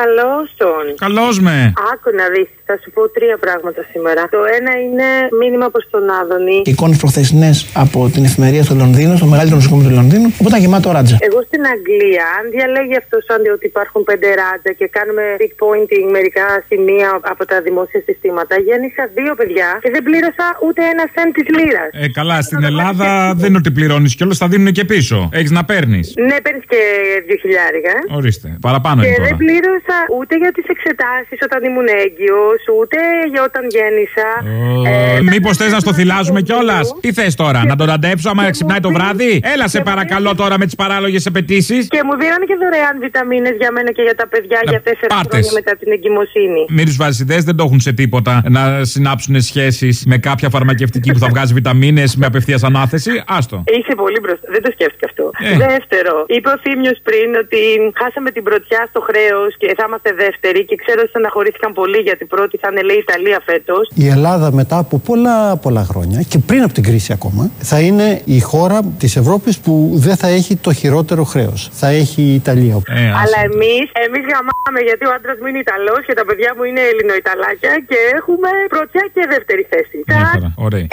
Καλώς τον. Καλώς με. Άκου να δεις. Θα σου πω τρία πράγματα σήμερα. Το ένα είναι μήνυμα προς τον Άδωνη. Εικόνες προχθεσινέ από την εφημερία στο Λονδίνο, στο μεγαλύτερο νοσοκομείο του Λονδίνου, που ήταν γεμάτο ράτζα. Εγώ στην Αγγλία, αν διαλέγει αυτό σαν ότι υπάρχουν πέντε ράτζα και κάνουμε big pointing μερικά σημεία από τα δημόσια συστήματα, γέννησα δύο παιδιά και δεν πλήρωσα ούτε ένα σεν της λίρας. Ε, καλά, στην Ελλάδα δεν είναι ότι πληρώνεις κιόλας, θα δίνουν και πίσω. Έχεις να παίρνεις. Ναι, παίρνεις και δύο χιλιάρικα. Ορίστε. Παραπάνω Και είναι δεν τώρα. Πλήρωσα ούτε για τις εξετάσεις όταν ήμουν έγκυος, ούτε για όταν γέννησα. Ε, Μήπως θες να στο θυλάζουμε κιόλας; Τι θες τώρα, να τον ραντέψω άμα ξυπνάει το βράδυ; Έλα σε παρακαλώ τώρα με τις παράλογες απαιτήσεις. Και μου δίνανε και δωρεάν βιταμίνες για μένα και για τα παιδιά Να για τέσσερα πάρτες. χρόνια μετά την εγκυμοσύνη. Μην τους βάζει ιδέες, δεν το έχουν σε τίποτα να συνάψουν σχέσεις με κάποια φαρμακευτική που θα βγάζει βιταμίνες με απευθείας ανάθεση. Άστο. Είσαι πολύ μπροστά. Δεν το σκέφτηκα αυτό. Ε. Δεύτερο, είπε ο Θήμιος πριν ότι χάσαμε την πρωτιά στο χρέος και θα είμαστε δεύτεροι. Και ξέρω ότι στεναχωρήθηκαν πολύ γιατί πρώτη θα είναι λέει η Ιταλία φέτος. Η Ελλάδα μετά από πολλά πολλά χρόνια και πριν από την κρίση ακόμα θα είναι η χώρα της Ευρώπης που δεν θα έχει το χειρότερο χρέος. Θα έχει η Ιταλία. Ε, άσε. Αλλά εμείς εμείς γαμάμε γιατί ο άντρας μου είναι Ιταλός και τα παιδιά μου είναι Ελληνοϊταλάκια και έχουμε πρωτιά και δεύτερη θέση. Μια χαρά. Ωραία.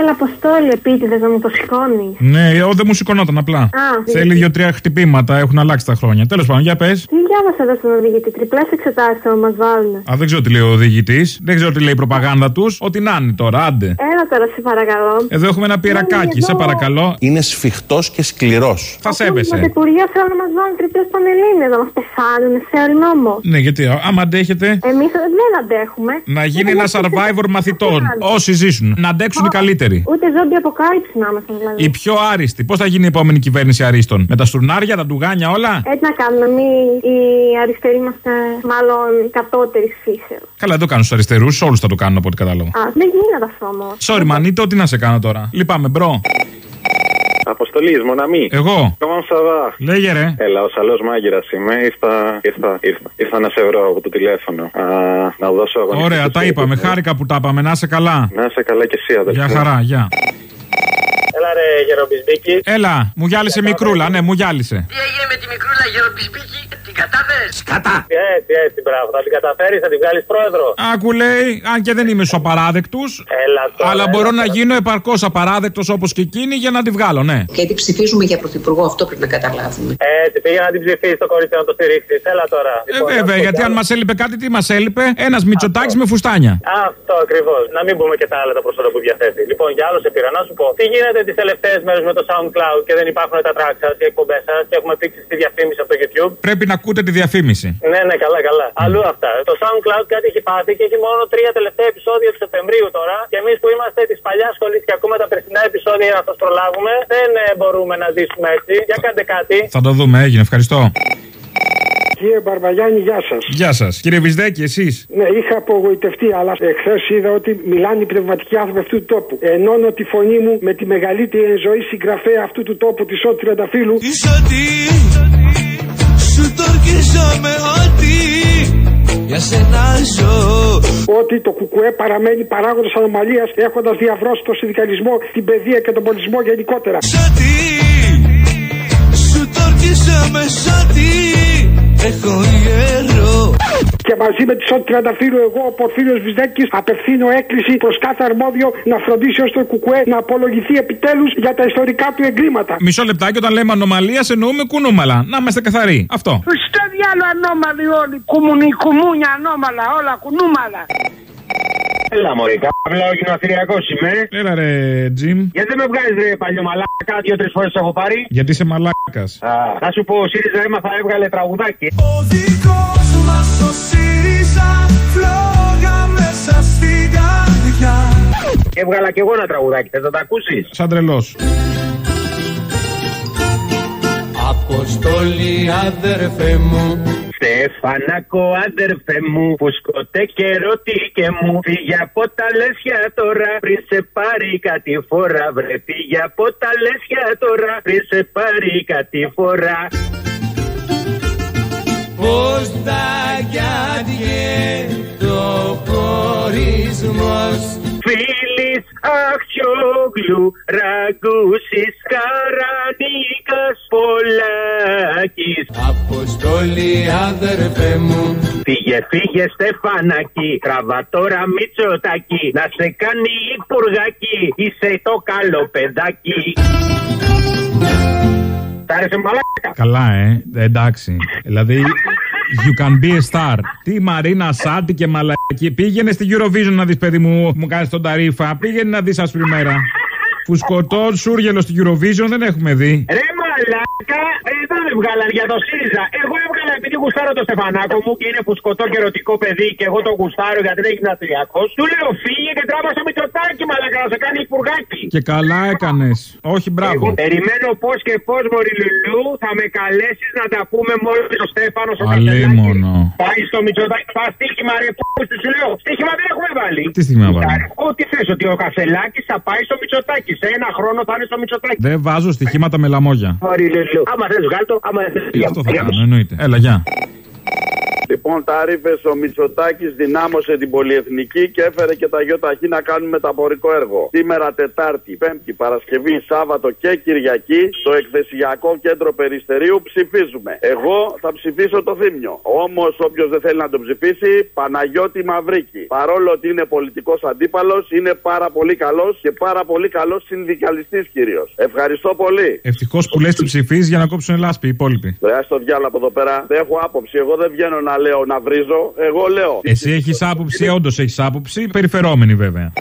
Έλα, Αποστόλη, επίτηδες να μου το σηκώνεις. Ναι, εγώ δεν μου σηκωνόταν απλά. Θέλει δύο-τρία χτυπήματα, έχουν αλλάξει τα χρόνια. Τέλος πάντων, για πες. Τι διάβασα εδώ στον οδηγητή, τριπλές εξετάσεις θα μας βάλουν. Α, δεν ξέρω τι λέει ο οδηγητής, δεν ξέρω τι λέει η προπαγάνδα τους. Ό,τι να είναι τώρα, άντε. Έλα τώρα, σε παρακαλώ. Εδώ έχουμε ένα πυρακάκι, σε παρακαλώ. Είναι σφιχτός και σκληρός. Θα Με σέβεσαι. το Υπουργείο θέλουν να μας βάλουν τριπλέ πανελίνες, να μας πεθάνουν σε νόμο. Ναι, γιατί άμα αντέχετε. Εμείς δεν αντέχουμε. Να γίνει Ούτε ένα να survivor μαθητών. πεθάνουν. Όσοι ζήσουν. Να αντέξουν οι καλύτεροι. Ούτε ζόμπι αποκάλυψη να είμαστε δηλαδή. Οι πιο άριστοι. Πώς θα γίνει η επόμενη κυβέρνηση αρίστων; Με τα στουρνάρια, τα ντουβάρια, όλα; Έτσι να κάνουμε. Εμείς οι αριστεροί είμαστε μάλλον κατώτερη φύσεως. Καλά, δεν το κάνουν στους αριστερούς. Όλους θα το κάνουν από ό,τι καταλαβαίνω. Α, δεν γίνεται αυτό όμως. Sorry, μανίτο, τι να σε κάνω τώρα; Λυπάμαι, bro. Αποστόλη, mon ami. Εγώ. Comment ça va? Λέγε ρε. Έλα, ο σαλός μάγειρας είμαι. Ήρθα, ήρθα, ήρθα, ήρθα να σε βρω από το τηλέφωνο. Α, να δώσω αγωνιστική Ωραία, τα σκέψη. είπαμε. Χάρηκα που τα είπαμε. Να είσαι καλά. Να είσαι καλά και εσύ, αδελφέ. Γεια χαρά, γεια. Έλα ρε γερομπισμπίκη. Έλα, μου γυάλισε μικρούλα, ναι, μου γυάλισε. Τι έγινε με τη μικρούλα γεροπισπίκη, την κατάφερες; Κατά. Έτσι, έτσι, μπράβο. Θα την καταφέρεις, θα την βγάλεις πρόεδρο. Άκου λέει, αν και δεν είμαι στου απαράδεκτου, Έλα τώρα. αλλά έλα μπορώ τώρα. να γίνω επαρκώς απαράδεκτος όπως και εκείνη για να τη βγάλω, ναι. Γιατί ψηφίζουμε για πρωθυπουργό, αυτό πρέπει να καταλάβουμε. Έτσι, πήγα να την ψηφίσει το κορίτσι να το στηρίξεις. Έλα τώρα. Ε, Λοιπόν, βέβαια, να σου πω γιατί κι αν άλλο. μα έλειπε κάτι, τι μας έλειπε, ένας μυτσοτάκι με φουστάνια. Αυτό ακριβώς. Να μην πούμε και τα άλλα τα προσόντα που διαθέτει. Λοιπόν, για άλλο σε πήρα να σου πω. Τι γίνεται τις τελευταίες μέρες με το SoundCloud και δεν υπάρχουν τα track σα, οι εκπομπές σας και έχουμε πήξει στη διαφήμιση από το YouTube; Πρέπει να ακούτε τη διαφήμιση. Ναι, ναι, καλά, καλά. Αλλού αυτά. Το SoundCloud κάτι έχει πάθει και έχει μόνο τρία τελευταία επεισόδια του Σεπτεμβρίου τώρα. Και εμείς που είμαστε της παλιάς σχολής και ακούμε τα περσινά επεισόδια να σας προλάβουμε, δεν ε, μπορούμε να ζήσουμε έτσι. Για κάντε κάτι. Θα το δούμε, έγινε, ευχαριστώ. Κύριε Μπαρβαγιάννη, γεια σας. Γεια σας. Κύριε Βυσδέκη, εσείς; Ναι, είχα απογοητευτεί, αλλά εχθές είδα ότι μιλάνε οι πνευματικοί άνθρωποι αυτού του τόπου. Ενώνω τη φωνή μου με τη μεγαλύτερη εν ζωή συγγραφέα αυτού του τόπου, τη Σότη Τριανταφύλου. Είσαι ότι σου το ορκίζομαι ότι για σένα ζω Ότι το κουκουέ παραμένει παράγοντας ανομαλίας έχοντας διαβρώσει τον συνδικαλισμό, την παιδεία και τον πολιτισμό γενικότερα. Σ' ότι σου το ορκίζομαι σ' ότι έχω γέρο Και μαζί με τη Σότη Τριανταφύλου, εγώ, ο Πορφύριος Βυσδέκης, απευθύνω έκκληση προς κάθε αρμόδιο να φροντίσει ω το κουκουέ να απολογηθεί επιτέλους για τα ιστορικά του εγκλήματα. Μισό λεπτάκι, όταν λέμε ανομαλία, εννοούμε κουνούμαλα. Να είμαστε καθαροί. Αυτό. Στο διάλο ανώμαλοι όλοι. Κουμουνι, κουμούνια ανώμαλα, όλα κουνούμαλα. Έλα, Μωρή, καύλα, ο γυμναστηριακό είμαι. Έλα ρε, Τζιμ. Γιατί δεν με βγάζεις ρε παλιό μαλάκα, δύο-τρεις φορές έχω πάρει; Γιατί είσαι μαλάκας. Α, θα σου πω, ο ΣΥΡΙΖΑ έμαθα έβγαλε τραγουδάκι. Ο δικός μας ο ΣΥΡΙΖΑ φλόγα μέσα στην καρδιά Και έβγαλα κι εγώ ένα τραγουδάκι, θες να τα ακούσεις; Σαν τρελός. Αποστολή αδερφέ μου Στεφανάκο αδερφέ μου, φουσκωτέ και ρωτή και μου Φύγε από τα λέσια τώρα, πριν σε πάρει κάτι φορά Βρε φύγε από τα λέσια τώρα, πριν σε πάρει κάτι φορά Πώς θα γιάδιε το χωρισμός Φίλης αχ Βασίλου, Ραγκούσης Καρανίκας Πολάκης. Αποστολή αδερφέ μου Φύγε, φύγε Στεφανάκη, τραβά τώρα Μητσοτάκη, να σε κάνει υπουργάκι, είσαι το καλό παιδάκι. Τ' άρεσε μαλάκα. Καλά, ε. Εντάξει. Δηλαδή, you can be a star. Τι Μαρίνα Σάντι και μαλακή. Πήγαινε στη Eurovision να δεις, παιδί μου, μου κάνεις τον ταρίφα. Πήγαινε να δεις άσπρη μέρα. Φουσκωτό σούργελο στη Eurovision δεν έχουμε δει. Ρε μαλάκα, εδώ δεν βγάλαν για το ΣΥΡΙΖΑ. Εγώ έβγαλα επειδή γουστάρω το Στεφανάκο μου και είναι φουσκωτό και ερωτικό παιδί και εγώ το γουστάρω γιατί δεν είναι γυμναστριακό. Του λέω φύγε και τράβα στο Μητσοτάκι μαλάκα να σε κάνει υπουργάκι. Και καλά έκανες. Όχι, μπράβο. Εγώ περιμένω πώς και πώς, Μωρή Λουλού, θα με καλέσεις να τα πούμε μόνο με τον Στέφανος ο Αλίμονο. Πάει στο Μητσοτάκι, πα στοίχημα ρε που σου λέω. Στοίχημα δεν έχουμε βάλει. Τι στιγμή να βάλουμε; Ό,τι θες, ότι ο Κασελάκης θα πάει στο Μητσοτάκι. Σε ένα χρόνο θα είναι στο Μητσοτάκι. Δεν βάζω στοιχήματα με λαμόγια. Μωρή Λουλού. Άμα θες, βγάλ το, άμα δεν θε. Γι' αυτό θα κάνω, εννοείται. Έλα, γεια. Λοιπόν, τα ρήφε ο Μητσοτάκης δυνάμωσε την πολυεθνική και έφερε και τα ΙΟΤΑΧΗ να κάνουν μεταπορικό έργο. Σήμερα Τετάρτη, Πέμπτη, Παρασκευή, Σάββατο και Κυριακή στο εκθεσιακό κέντρο Περιστερίου ψηφίζουμε. Εγώ θα ψηφίσω το θύμιο. Όμως, όποιος δεν θέλει να το ψηφίσει, Παναγιώτη Μαυρίκη. Παρόλο ότι είναι πολιτικός αντίπαλος, είναι πάρα πολύ καλός και πάρα πολύ καλός συνδικαλιστής κυρίως. Ευχαριστώ πολύ. Ευτυχώς που λες τι ψηφίζεις για να κόψουν λάσπη οι υπόλοιποι. Βρέα στο διάλογο από εδώ πέρα. Δεν έχω άποψη. Εγώ δεν βγαίνω να λέω να βρίζω. Εγώ λέω. Εσύ έχεις άποψη, όντως έχεις άποψη. Περιφερόμενη βέβαια.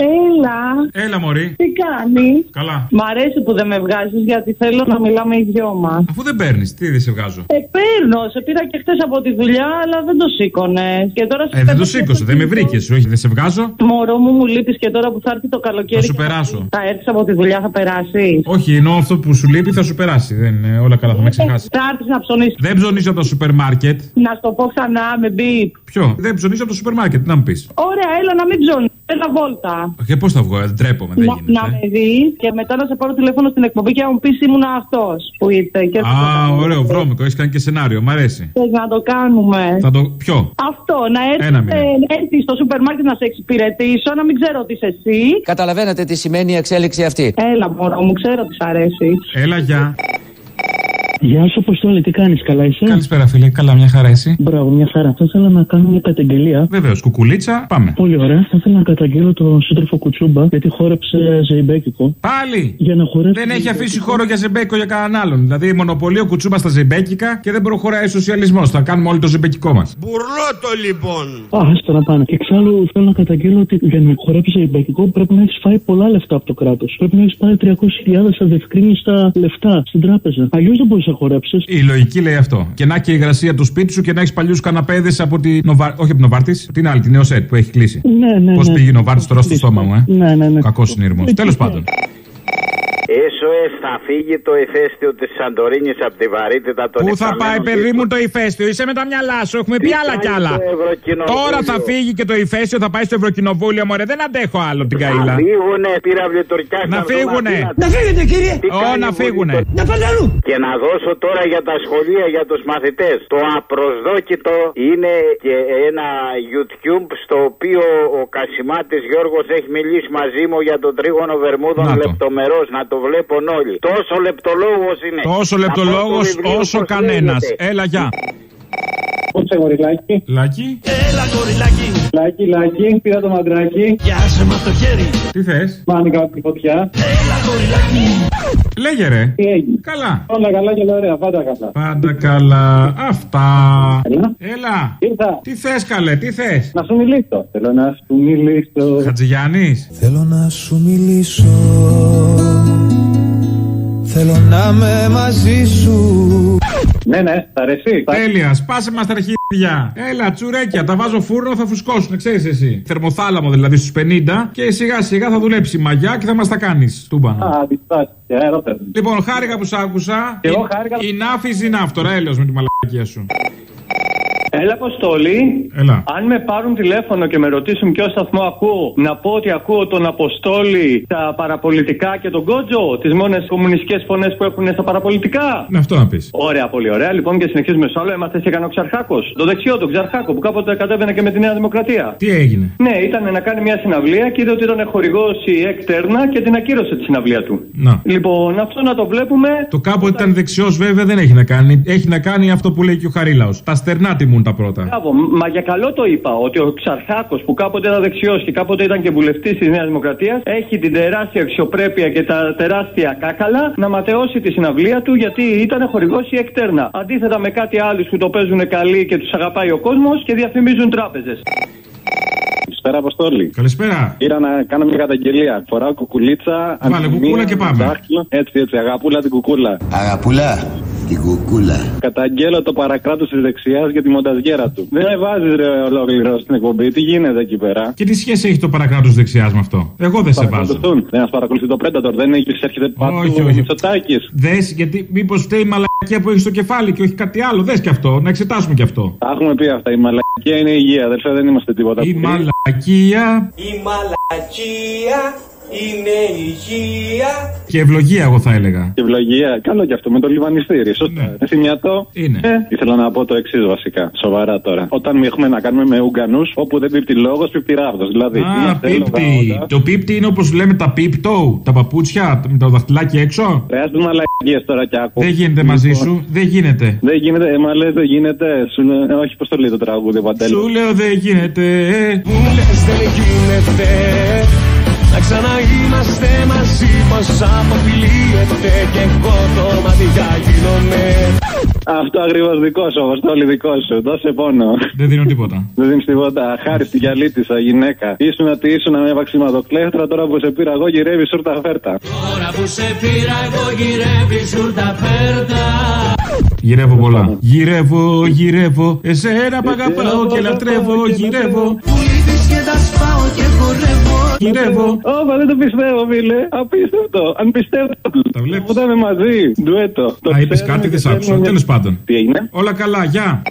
Έλα. Έλα, Μωρή. Τι κάνεις; Καλά. Μ' αρέσει που δεν με βγάζεις γιατί θέλω να μιλάμε οι δυο μας. Αφού δεν παίρνεις, τι δεν σε βγάζω; Ε, παίρνω. Σε πήρα και χθες από τη δουλειά, αλλά δεν το σήκωνες. Και τώρα σε Ε, δεν το σήκωσε, δεν με βρήκες. Όχι, δεν σε βγάζω; Μωρό μου, μου λείπεις και τώρα που θα έρθει το καλοκαίρι. Θα σου περάσω. Θα έρθεις από τη δουλειά, θα περάσεις. Όχι, ενώ αυτό που σου λείπει θα σου περάσει. Δεν είναι όλα καλά, θα με ξεχάσεις. Θα έρθεις να ψωνίσεις. Δεν ψωνίζω από το σούπερ μάρκετ. Να στο πω ξανά με μπιπ. Ποιο; Δεν ψωνίζω από το σούπερ μάρκετ, τι να μου πεις; Ωραία, έλα να μην ψωνίσεις. Έλα βόλτα. Και πώς θα βγω, ε, ντρέπομαι, δεν Να, γίνεται. να με δεις και μετά να σε πάρω τηλέφωνο στην εκπομπή και να μου πεις ήμουν αυτός που ήρθε. Και Α, ωραίο, βρώμικο, έχεις κάνει και σενάριο, μ' αρέσει. Θες να το κάνουμε. Θα το. Ποιο; Αυτό, να Ένα έρθει, μήνα. έρθεις στο σούπερ μάρκετ να σε εξυπηρετήσω, να μην ξέρω τι είσαι εσύ. Καταλαβαίνετε τι σημαίνει η εξέλιξη αυτή. Έλα, μωρό μου, ξέρω τι σ' αρέσει. Έλα, γεια. Γεια σου, Αποστόλη, τι κάνεις, καλά είσαι; Καλησπέρα, φίλε. Καλά, μια χαρά εσύ. Μπράβο, μια χαρά. Θα ήθελα να κάνω μια καταγγελία. Βεβαίως, κουκουλίτσα, πάμε. Πολύ ωραία. Θα ήθελα να καταγγείλω τον σύντροφο Κουτσούμπα γιατί χόρεψε ζεϊμπέκικο. Πάλι! Για να χορέψει. Δεν έχει αφήσει χώρο για ζεμπέκο για κανέναν άλλον. Δηλαδή, μονοπολεί ο κουτσούμπας στα ζεμπέκικα και δεν προχωράει ο σοσιαλισμός. Θα κάνουμε όλοι το ζεμπέκικό μας. Μπουρλότο λοιπόν. Α, άστα να πάνε. Εξάλλου θέλω να καταγγείλω ότι για να χορέψει ζεϊμπέκικο πρέπει να έχεις φάει πολλά λεφτά από το κράτος. Πρέπει να έχεις πάρει 300.000 αδευκρίνηστα λεφτά στην τράπεζα. Αλλιώς δεν μπορείς να χορέψεις. Η λογική λέει αυτό. Και να έχει και η υγρασία του σπίτι σου και να έχεις παλιούς καναπέδες από τη Νοβάρ... Όχι από την Νοβάρτης, την άλλη, την Νεοσέτ που έχει κλείσει. Ναι, ναι. Πώς ναι. πήγε η Νοβάρτης τώρα στο στόμα μου, ε; Ναι, ναι, ναι. Κακός συνειρμός. Τέλος πάντων. SOS θα φύγει το ηφαίστειο της Σαντορίνης από τη βαρύτητα των Πού θα υφαμένων πάει, παιδί τύπων. μου, το ηφαίστειο, είσαι με τα μυαλά σου. Έχουμε πει Τι άλλα κι κάνει άλλα. το Ευρωκοινοβούλιο; Τώρα θα φύγει και το ηφαίστειο, θα πάει στο Ευρωκοινοβούλιο, μωρέ. Δεν αντέχω άλλο την Να καήλα. φύγουνε πύραυλοι τουρκιά Να φύγουνε. Να φύγετε, κύριε. Τι Ω, κάνει να η φύγουνε. Βουλή Να πάνε αλλού. Και να δώσω τώρα για τα σχολεία για τους μαθητές. Το απροσδόκητο είναι και ένα YouTube στο οποίο ο Κασιμάτης Γιώργος έχει μιλήσει μαζί μου για τον τρίγωνο Βερμούδων Να το. λεπτομερός. Να το βλέπουν όλοι. Τόσο λεπτολόγος είναι. Τόσο Να πω το λεπτολόγο βιβλίο όσο πώς κανένας. λέγεται. Έλα, γεια. Κόψε γοριλάκι. Λάκι; Έλα, γοριλάκι. Λάκι, λάκι, πήρα το μαντράκι. Γεια σε με το χέρι. Τι θες; Μάνικα από τη φωτιά. Έλα, γοριλάκι. Λέγε ρε. Τι έγινε; Καλά. Όλα καλά και όλα ωραία, πάντα καλά. Πάντα καλά. Αυτά. Έλα. Έλα. Ήρθα. Τι θες, καλέ, τι θες; Να σου μιλήσω. Θέλω να σου μιλήσω. Χατζηγιάννης. Θέλω να σου μιλήσω Θέλω να με μαζί σου Ναι, ναι, θα αρέσει. Τέλεια, σπάσε μας τα αρχίδια. Έλα, τσουρέκια, τα βάζω φούρνο, θα φουσκώσουν, ξέρεις εσύ. Θερμοθάλαμο δηλαδή στους 50 και σιγά σιγά θα δουλέψει η μαγιά και θα μας τα κάνεις. Τούμπανα. Α, αντιστάσεις. Αέρα παίρνω. Λοιπόν, χάρηκα που σ' άκουσα. Και εγώ χάρηκα. Η νάφη είναι τώρα, έλεος με τη μαλακία σου. Ε, Έλα, Αποστόλη. Έλα. Αν με πάρουν τηλέφωνο και με ρωτήσουν ποιο σταθμό ακούω, να πω ότι ακούω τον Αποστόλη, τα παραπολιτικά και τον Κότζο, τις μόνες κομμουνιστικές φωνές που έχουν στα παραπολιτικά. Ναι, αυτό να πεις. Ωραία, πολύ ωραία. Λοιπόν, και συνεχίζουμε στο άλλο. Έμαθες και έκανε ο Ξαρχάκος. Το δεξιό, τον Ξαρχάκο, που κάποτε κατέβαινε και με τη Νέα Δημοκρατία. Τι έγινε; Ναι, ήταν να κάνει μια συναυλία και είδε ότι ήταν χορηγός η Εκτέρνα και την ακύρωσε τη συναυλία του. Να. Λοιπόν, αυτό να το βλέπουμε. Το κάποτε ήταν δεξιός, βέβαια δεν έχει να κάνει. Έχει να κάνει αυτό που λέει και ο Χαρίλαος. Τα στερνά τιμούν τα πρώτα. Μπράβο, μα για καλό το είπα ότι ο Ξαρχάκο που κάποτε ήταν δεξιός και κάποτε ήταν και βουλευτής της Νέας Δημοκρατίας έχει την τεράστια αξιοπρέπεια και τα τεράστια κάκαλα να ματαιώσει τη συναυλία του γιατί ήταν χορηγός η Εκτέρνα. Αντίθετα με κάτι άλλους που το παίζουν καλή και τους αγαπάει ο κόσμος και διαφημίζουν τράπεζες. Καλησπέρα, Αποστόλη. Καλησπέρα. Ήρθα να κάνω μια καταγγελία. Φοράω κουκουλίτσα. Βάλε αντιμία, κουκούλα και πάμε. δάχτυλο. Έτσι, έτσι. Αγαπούλα την κουκούλα. Αγαπούλα, την κουκούλα. Καταγγέλλω το παρακράτος της δεξιάς για τη μονταζιέρα του. Δεν με βάζεις, ρε, ολόκληρο στην εκπομπή. Τι γίνεται εκεί πέρα; Και τι σχέση έχει το παρακράτος δεξιάς με αυτό; Εγώ δεν σε βάζω. Παρακολουθούν. Δεν μα παρακολουθεί το Predator. Δεν έχεις έρχεται παντού Όχι, ο όχι. Μητσοτάκης. Δες, γιατί μήπως φταίει η μαλακία που έχει στο κεφάλι και όχι κάτι άλλο. Δες και αυτό, να εξετάσουμε και αυτό. Τα έχουμε πει αυτά. Η μαλακία είναι υγεία. Αδερφέ, δεν είμαστε τίποτα. Η μαλακία Η μαλακία είναι υγεία. και ευλογία, εγώ θα έλεγα. Και ευλογία. Καλό και αυτό με το λιβανιστήρι. Σωστά. Ναι. Θυμιατό. Είναι. Ε, ήθελα να πω το εξής βασικά. Σοβαρά τώρα. Όταν έχουμε να κάνουμε με Ούγγανου, όπου δεν πίπτει λόγος, πίπτει ράβδος. Δηλαδή. Α, είμαστε πίπτη. έλογα, Το πίπτη είναι όπως λέμε τα πίπτο, τα παπούτσια με το δαχτυλάκι έξω. Ρε, άστος μαλακίες τώρα και ακούω. Δεν γίνεται μαζί σου, δεν γίνεται. Δεν γίνεται, ε, μα λες δεν γίνεται. Σου λέ- ε, όχι, πώς το λέει το τραγούδι, Παντέλο. Σου λέω δεν γίνεται. ε. Μου λες δεν γίνεται να ξαναείμαστε μαζί πως αποκλείεται και εγώ το μάτια γίνομαι Αυτό ακριβώς δικός σου, Αποστόλη, δικός σου. Δώσε πόνο. Δεν δίνω τίποτα. Δεν δίνεις τίποτα. Χάρη στη γυαλίτησα, γυναίκα. Ήσουν ότι ήσουν με βαξιματοκλέφτρα, τώρα που σε πήρα εγώ γυρεύει σούρτα φέρτα. Τώρα που σε πήρα εγώ γυρεύει σούρτα φέρτα Γυρεύω πολλά. Γυρεύω, γυρεύω. Εσένα που αγαπάω και λατρεύω. Γυρεύω και τα σπάω και χορεύω. Χειρεύω. Όχι, δεν το πιστεύω, φίλε. Απίστευτο. Αν πιστεύω. Τα βλέπω. Που ήταν μαζί. Ντουέτο. Α, είπες κάτι, δεν σ' άκουσα. Τέλος πάντων. Τι έγινε; Όλα καλά, γεια.